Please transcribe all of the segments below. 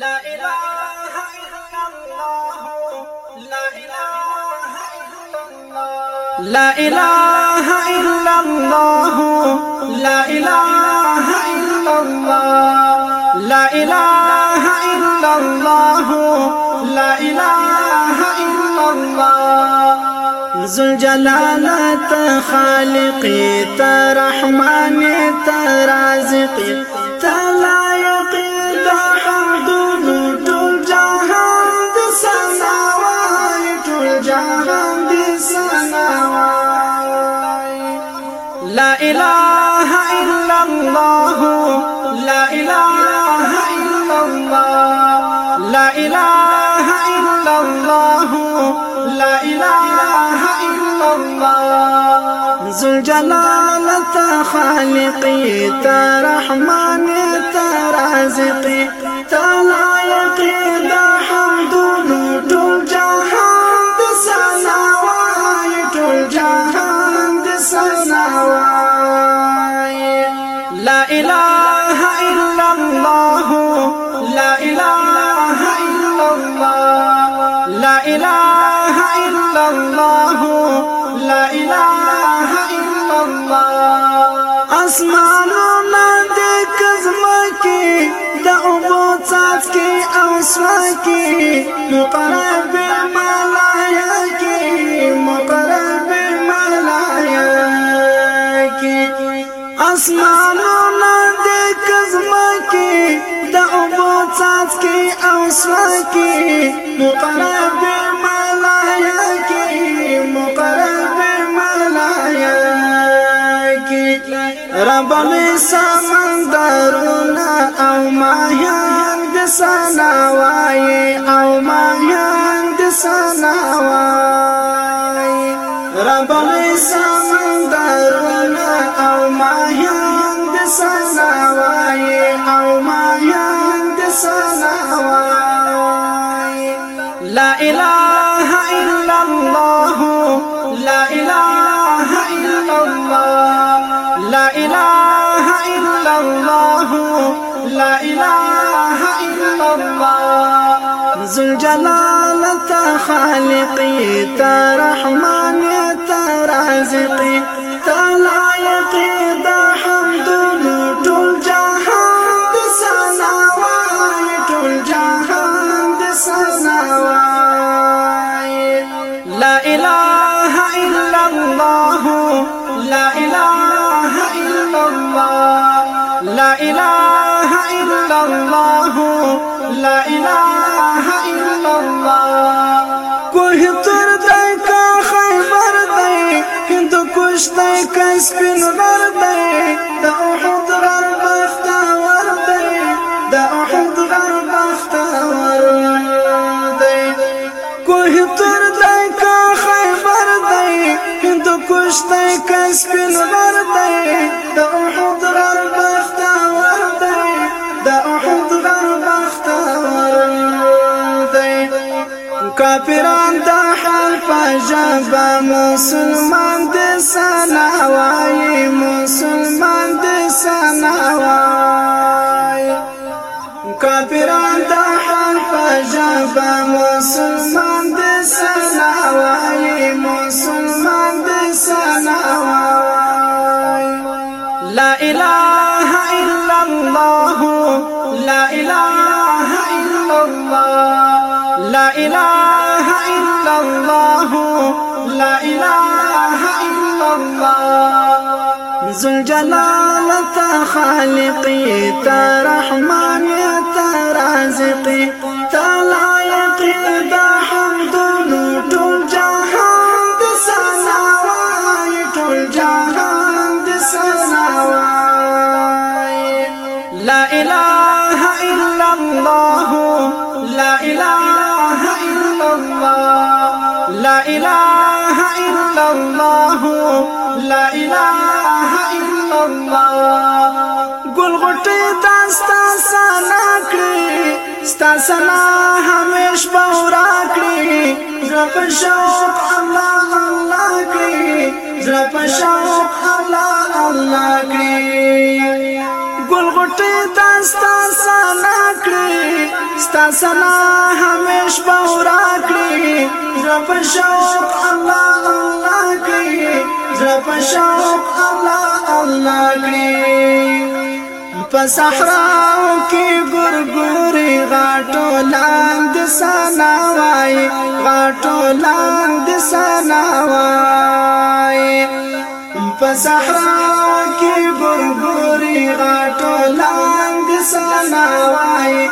لا إله إلا الله. لا إله إلا الله. لا إله إلا الله. لا إله إلا الله. لا إله إلا الله. لا إله إلا الله. تلايقي إله إلا الله لا إله إلا الله لا إله إلا الله لا إله إلا الله. ذو الجلال خالقي ترحمن ترازقي. اسمانونه د کزمکی د اوبو څاڅکي او سواکی مقرب ملایکی مقرب ملایکی اسمانونه د کزمکی د اوبو څاڅکي او سواکی مقرب رب می سمندرونه او ماهیان د سناوای او ماهیان د سناوای رب می سمندرونه او ماهیان د سناوای او ماهیان د سناوای لا اله الله. ذو الجلال خالقي ترحمن ترازقي تلايقي دا حمد ټول جهان د سنا وای ټول لا إله إلا الله لا إله إلا الله. لا إله إلا الله. لا إله إلا الله। کوه تر دای کا خیبر دی هند کوش دای کا سپین غر دی د احد غر بخت ور دی د احد غر بخت ور دی کوه تر دای کا خیبر دی هند کوش دای غر کافران د حال پجابا مسلمان د سنا وای مسلمان د سنا وای کافران د حال پجابا مسلمان د سنا وای مسلمان د سنا وای لا إله إلا الله. لا إله إلا الله. لا إله لا إله إلا الله. ذو الجلال خالقي ترحمن ترازقي تلايقي دا حمد ټول جهان د سنا وای ټول جهان د سنا وای لا إله إلا الله لا إله إلا الله لا إله الا الله لا اله الا الله ګل غټي داستا سنا کړی ستا سنا همیش بورا کړی زړه په شوق الله الله کړی زړه په شوق الله الله کړی ګل غټي داستا سنا کړی ستا سنا همیش بورا کړی رب شوق الله الله کړی رب شوق الله الله کړی په صحرا کې ګورګوري غاټو لاند سنا وای غاټو لاند سنا وای. په صحرا کې ګورګوري غاټو لاند سنا وای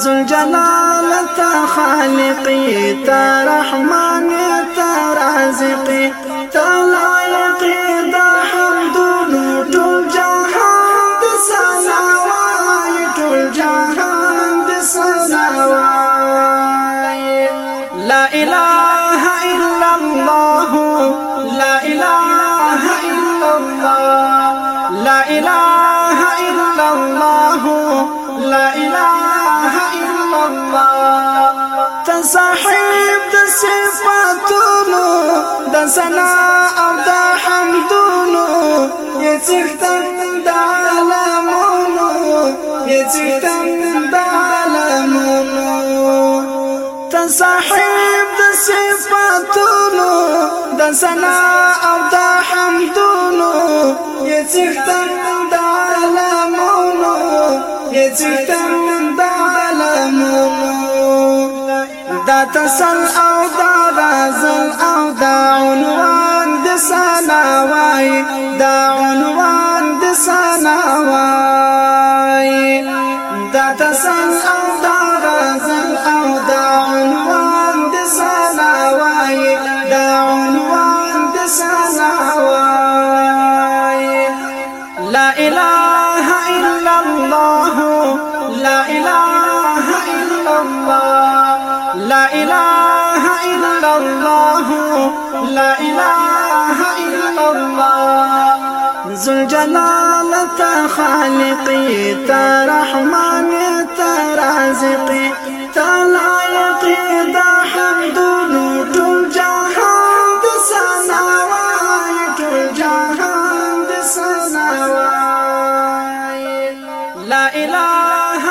الله ذو الجلال تا خالقي تا رحمان تا رازقي. تا لایقي دا حمد ټول جهان د سنا وای ټول جهان د لا إله إلا الله لا إله إلا الله لا إله إلا الله لا إله الله تصاحب د صفاتونو د سنا أو د حمدونو یڅختن د عالمونو یڅختن د عالمونو تصاحب د صفاتونو د سنا أو د حمدونو یڅختن د عالمونو یڅختن د تسل أو دا غزل أو دا عنوان د سنا وای دا عنوان د سنا وای دا تسل أو دا غزل أو دا عنوان د سنا وای دا عنوان د سنا وای لا إله إلا الله لا إله إلا الله. لا إله إلا الله لا إله إلا الله. ذو الجلال خالقي تا رحمان تا رازقي تا لایقي دا حمد ټول جهان د سنا وای ټول جهان د سنا وای لا اله